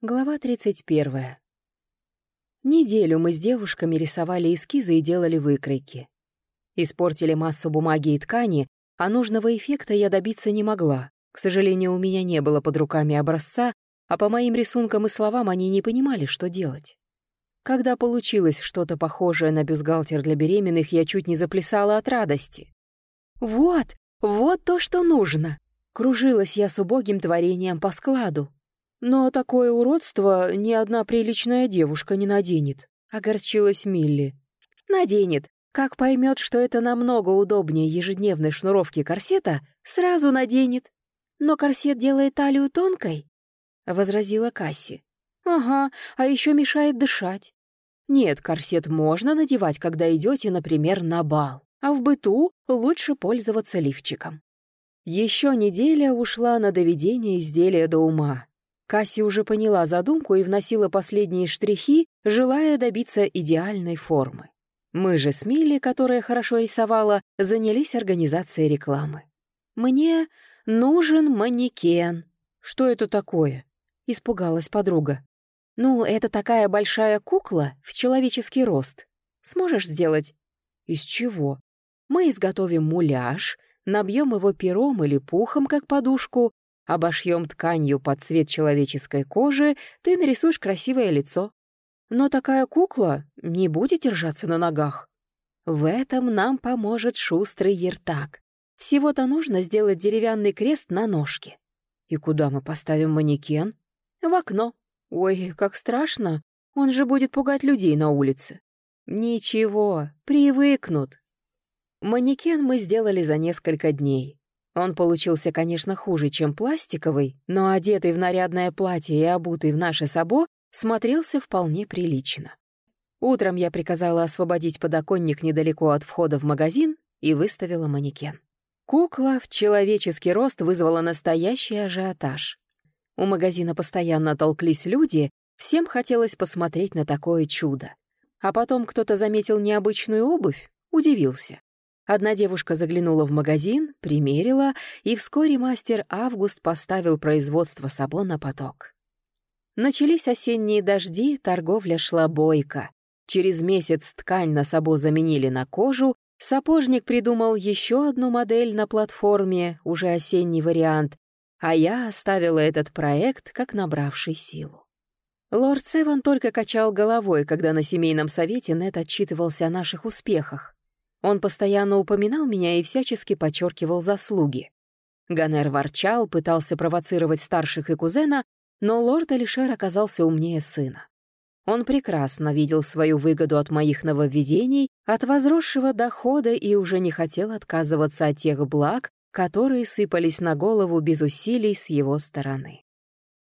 Глава 31. Неделю мы с девушками рисовали эскизы и делали выкройки. Испортили массу бумаги и ткани, а нужного эффекта я добиться не могла. К сожалению, у меня не было под руками образца, а по моим рисункам и словам они не понимали, что делать. Когда получилось что-то похожее на бюстгальтер для беременных, я чуть не заплясала от радости. «Вот, вот то, что нужно!» Кружилась я с убогим творением по складу. «Но такое уродство ни одна приличная девушка не наденет», — огорчилась Милли. «Наденет. Как поймет, что это намного удобнее ежедневной шнуровки корсета, сразу наденет. Но корсет делает талию тонкой», — возразила Касси. «Ага, а еще мешает дышать. Нет, корсет можно надевать, когда идете, например, на бал, а в быту лучше пользоваться лифчиком». Еще неделя ушла на доведение изделия до ума. Касси уже поняла задумку и вносила последние штрихи, желая добиться идеальной формы. Мы же с Милли, которая хорошо рисовала, занялись организацией рекламы. «Мне нужен манекен». «Что это такое?» — испугалась подруга. «Ну, это такая большая кукла в человеческий рост. Сможешь сделать?» «Из чего?» «Мы изготовим муляж, набьем его пером или пухом, как подушку, Обошьем тканью под цвет человеческой кожи, ты нарисуешь красивое лицо. Но такая кукла не будет держаться на ногах. В этом нам поможет шустрый ертак. Всего-то нужно сделать деревянный крест на ножке. И куда мы поставим манекен? В окно. Ой, как страшно. Он же будет пугать людей на улице. Ничего, привыкнут. Манекен мы сделали за несколько дней. Он получился, конечно, хуже, чем пластиковый, но одетый в нарядное платье и обутый в наше сабо смотрелся вполне прилично. Утром я приказала освободить подоконник недалеко от входа в магазин и выставила манекен. Кукла в человеческий рост вызвала настоящий ажиотаж. У магазина постоянно толклись люди, всем хотелось посмотреть на такое чудо. А потом кто-то заметил необычную обувь, удивился. Одна девушка заглянула в магазин, примерила, и вскоре мастер Август поставил производство сабо на поток. Начались осенние дожди, торговля шла бойко. Через месяц ткань на сабо заменили на кожу, сапожник придумал еще одну модель на платформе, уже осенний вариант, а я оставила этот проект как набравший силу. Лорд Севан только качал головой, когда на семейном совете Нет отчитывался о наших успехах. Он постоянно упоминал меня и всячески подчеркивал заслуги. Ганер ворчал, пытался провоцировать старших и кузена, но лорд Алишер оказался умнее сына. Он прекрасно видел свою выгоду от моих нововведений, от возросшего дохода и уже не хотел отказываться от тех благ, которые сыпались на голову без усилий с его стороны.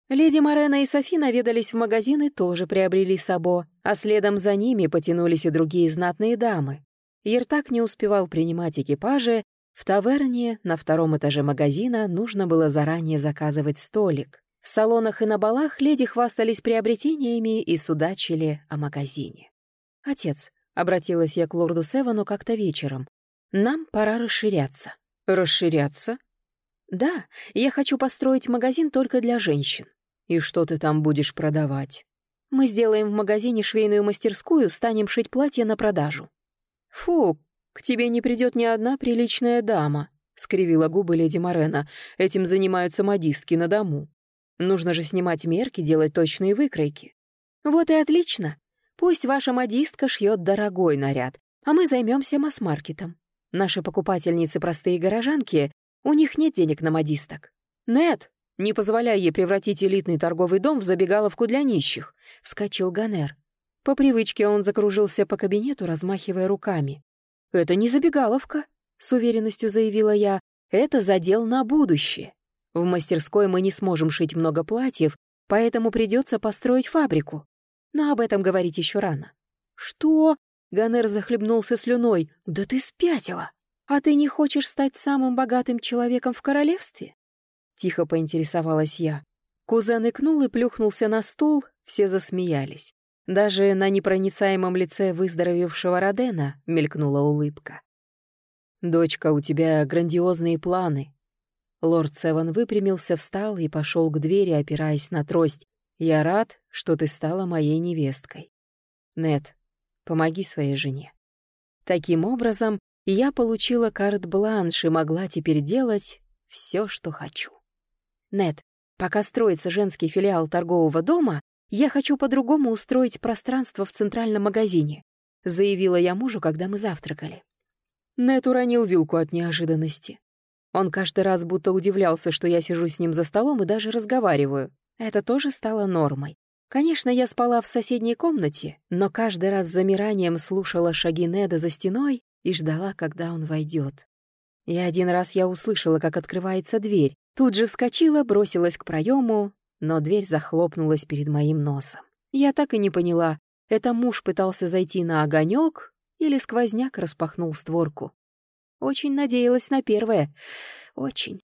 Леди Морена и Софи наведались в магазин и тоже приобрели сабо, а следом за ними потянулись и другие знатные дамы. Ертак не успевал принимать экипажи, в таверне на втором этаже магазина нужно было заранее заказывать столик. В салонах и на балах леди хвастались приобретениями и судачили о магазине. «Отец», — обратилась я к лорду Севану как-то вечером, — «нам пора расширяться». «Расширяться?» «Да, я хочу построить магазин только для женщин». «И что ты там будешь продавать?» «Мы сделаем в магазине швейную мастерскую, станем шить платья на продажу». «Фу, к тебе не придет ни одна приличная дама», — скривила губы леди Морена. «Этим занимаются модистки на дому. Нужно же снимать мерки, делать точные выкройки». «Вот и отлично. Пусть ваша модистка шьет дорогой наряд, а мы займемся масс-маркетом. Наши покупательницы простые горожанки, у них нет денег на модисток». «Нет, не позволяй ей превратить элитный торговый дом в забегаловку для нищих», — вскочил Ганер. По привычке он закружился по кабинету, размахивая руками. «Это не забегаловка», — с уверенностью заявила я. «Это задел на будущее. В мастерской мы не сможем шить много платьев, поэтому придется построить фабрику. Но об этом говорить еще рано». «Что?» — Ганер захлебнулся слюной. «Да ты спятила! А ты не хочешь стать самым богатым человеком в королевстве?» Тихо поинтересовалась я. Кузен икнул и плюхнулся на стул, все засмеялись. Даже на непроницаемом лице выздоровевшего Родена мелькнула улыбка. «Дочка, у тебя грандиозные планы». Лорд Севан выпрямился, встал и пошел к двери, опираясь на трость. Я рад, что ты стала моей невесткой. Нет, помоги своей жене. Таким образом, я получила карт-бланш и могла теперь делать все, что хочу. Нет, пока строится женский филиал торгового дома, я хочу по-другому устроить пространство в центральном магазине, заявила я мужу, когда мы завтракали. Нет уронил вилку от неожиданности. Он каждый раз будто удивлялся, что я сижу с ним за столом и даже разговариваю. Это тоже стало нормой. Конечно, я спала в соседней комнате, но каждый раз с замиранием слушала шаги Неда за стеной и ждала, когда он войдет. И один раз я услышала, как открывается дверь. Тут же вскочила, бросилась к проему, но дверь захлопнулась перед моим носом. Я так и не поняла, это муж пытался зайти на огонек или сквозняк распахнул створку. Очень надеялась на первое. Очень.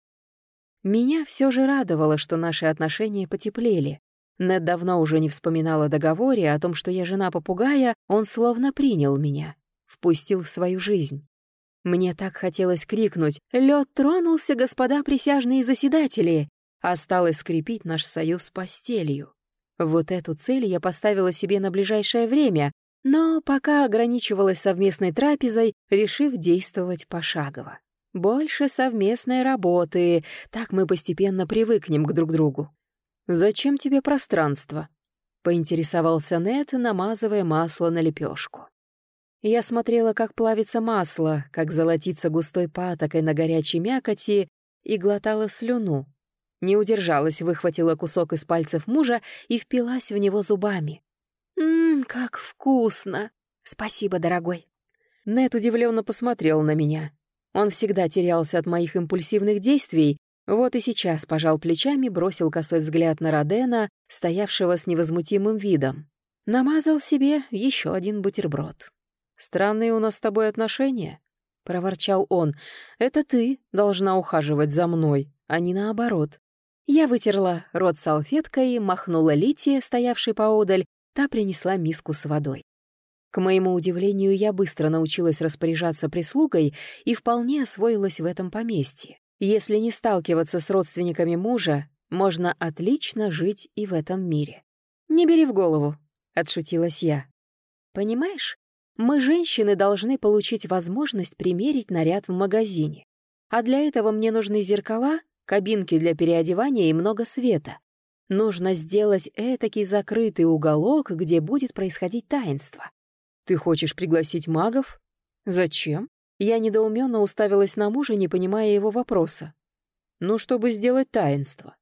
Меня все же радовало, что наши отношения потеплели. Нед давно уже не вспоминал о договоре, о том, что я жена попугая, он словно принял меня, впустил в свою жизнь. Мне так хотелось крикнуть «Лед тронулся, господа присяжные заседатели!» Осталось скрепить наш союз постелью. Вот эту цель я поставила себе на ближайшее время, но пока ограничивалась совместной трапезой, решив действовать пошагово. Больше совместной работы, так мы постепенно привыкнем к друг другу. «Зачем тебе пространство?» — поинтересовался Нет, намазывая масло на лепешку. Я смотрела, как плавится масло, как золотится густой патокой на горячей мякоти, и глотала слюну. Не удержалась, выхватила кусок из пальцев мужа и впилась в него зубами. «Ммм, как вкусно! Спасибо, дорогой!» Нет удивленно посмотрел на меня. Он всегда терялся от моих импульсивных действий, вот и сейчас пожал плечами, бросил косой взгляд на Родена, стоявшего с невозмутимым видом. Намазал себе еще один бутерброд. «Странные у нас с тобой отношения», — проворчал он. «Это ты должна ухаживать за мной, а не наоборот». Я вытерла рот салфеткой, махнула Лите, стоявшей поодаль, та принесла миску с водой. К моему удивлению, я быстро научилась распоряжаться прислугой и вполне освоилась в этом поместье. Если не сталкиваться с родственниками мужа, можно отлично жить и в этом мире. «Не бери в голову», — отшутилась я. «Понимаешь, мы, женщины, должны получить возможность примерить наряд в магазине. А для этого мне нужны зеркала, кабинки для переодевания и много света. Нужно сделать этакий закрытый уголок, где будет происходить таинство. Ты хочешь пригласить магов? Зачем? Я недоуменно уставилась на мужа, не понимая его вопроса. «Ну, чтобы сделать таинство».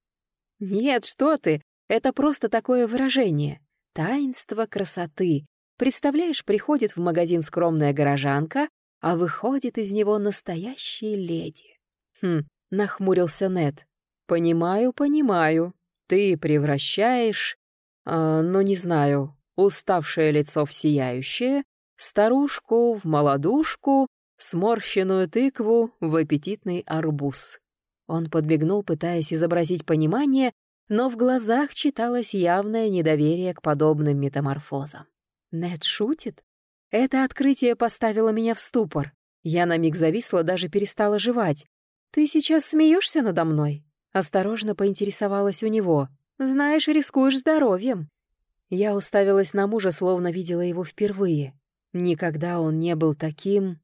«Нет, что ты! Это просто такое выражение. Таинство красоты. Представляешь, приходит в магазин скромная горожанка, а выходит из него настоящая леди». «Хм», — нахмурился Нед. «Понимаю, понимаю. Ты превращаешь... Э, ну, не знаю, уставшее лицо в сияющее, старушку в молодушку, сморщенную тыкву в аппетитный арбуз. Он подбегнул, пытаясь изобразить понимание, но в глазах читалось явное недоверие к подобным метаморфозам. Нед шутит? Это открытие поставило меня в ступор. Я на миг зависла, даже перестала жевать. «Ты сейчас смеешься надо мной?» Осторожно поинтересовалась у него. «Знаешь, рискуешь здоровьем». Я уставилась на мужа, словно видела его впервые. Никогда он не был таким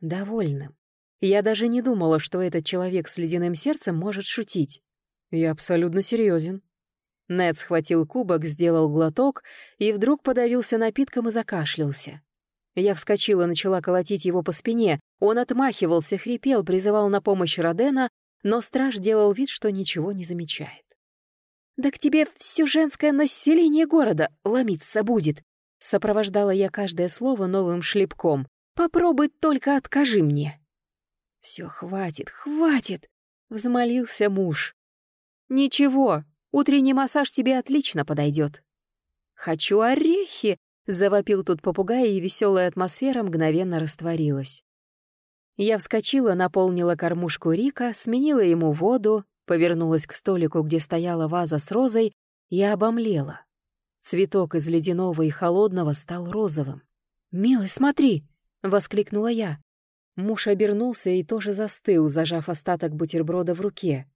довольным. Я даже не думала, что этот человек с ледяным сердцем может шутить. Я абсолютно серьезен. Нед схватил кубок, сделал глоток и вдруг подавился напитком и закашлялся. Я вскочила, начала колотить его по спине. Он отмахивался, хрипел, призывал на помощь Родена, но страж делал вид, что ничего не замечает. «Да к тебе все женское население города ломиться будет!» Сопровождала я каждое слово новым шлепком. Попробуй только откажи мне». «Все, хватит, хватит!» — взмолился муж. «Ничего, утренний массаж тебе отлично подойдет». «Хочу орехи!» — завопил тут попугай, и веселая атмосфера мгновенно растворилась. Я вскочила, наполнила кормушку Рика, сменила ему воду, повернулась к столику, где стояла ваза с розой, и обомлела. Цветок из ледяного и холодного стал розовым. «Милый, смотри!» — воскликнула я. Муж обернулся и тоже застыл, зажав остаток бутерброда в руке.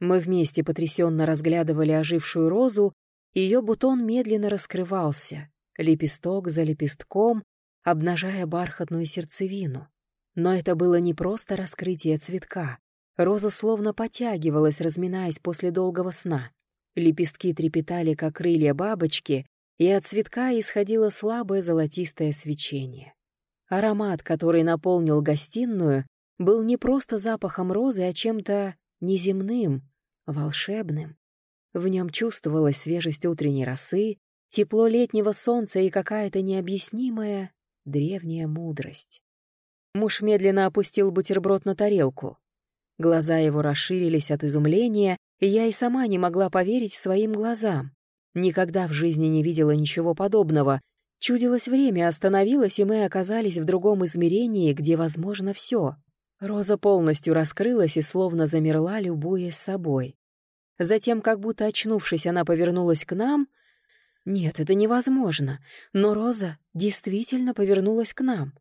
Мы вместе потрясенно разглядывали ожившую розу, ее бутон медленно раскрывался, лепесток за лепестком, обнажая бархатную сердцевину. Но это было не просто раскрытие цветка. Роза словно потягивалась, разминаясь после долгого сна. Лепестки трепетали, как крылья бабочки, и от цветка исходило слабое золотистое свечение. Аромат, который наполнил гостиную, был не просто запахом розы, а чем-то неземным, волшебным. В нем чувствовалась свежесть утренней росы, тепло летнего солнца и какая-то необъяснимая древняя мудрость. Муж медленно опустил бутерброд на тарелку. Глаза его расширились от изумления, и я и сама не могла поверить своим глазам. Никогда в жизни не видела ничего подобного, Чудилось время остановилось, и мы оказались в другом измерении, где возможно все. Роза полностью раскрылась и словно замерла, любуясь собой. Затем, как будто очнувшись, она повернулась к нам. Нет, это невозможно, но Роза действительно повернулась к нам.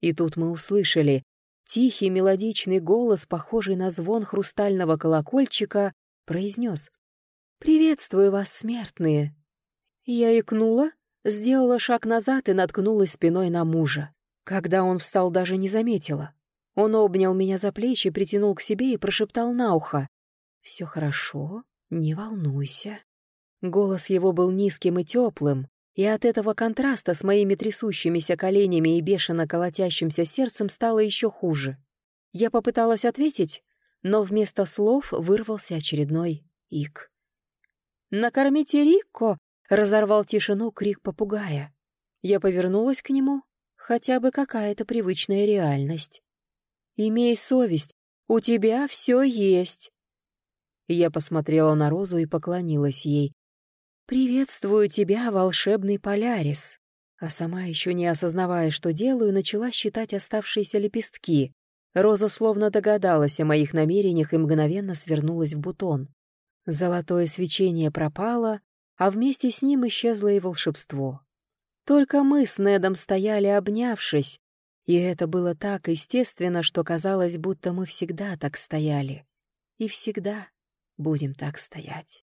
И тут мы услышали тихий мелодичный голос, похожий на звон хрустального колокольчика, произнес «Приветствую вас, смертные!» Я икнула, Сделала шаг назад и наткнулась спиной на мужа. Когда он встал, даже не заметила. Он обнял меня за плечи, притянул к себе и прошептал на ухо. «Все хорошо, не волнуйся». Голос его был низким и теплым, и от этого контраста с моими трясущимися коленями и бешено колотящимся сердцем стало еще хуже. Я попыталась ответить, но вместо слов вырвался очередной ик. «Накормите Рико разорвал тишину крик попугая. Я повернулась к нему, хотя бы какая-то привычная реальность. «Имей совесть, у тебя все есть». Я посмотрела на Розу и поклонилась ей. «Приветствую тебя, волшебный Полярис!» А сама, еще не осознавая, что делаю, начала считать оставшиеся лепестки. Роза словно догадалась о моих намерениях и мгновенно свернулась в бутон. Золотое свечение пропало, а вместе с ним исчезло и волшебство. Только мы с Недом стояли, обнявшись, и это было так естественно, что казалось, будто мы всегда так стояли и всегда будем так стоять.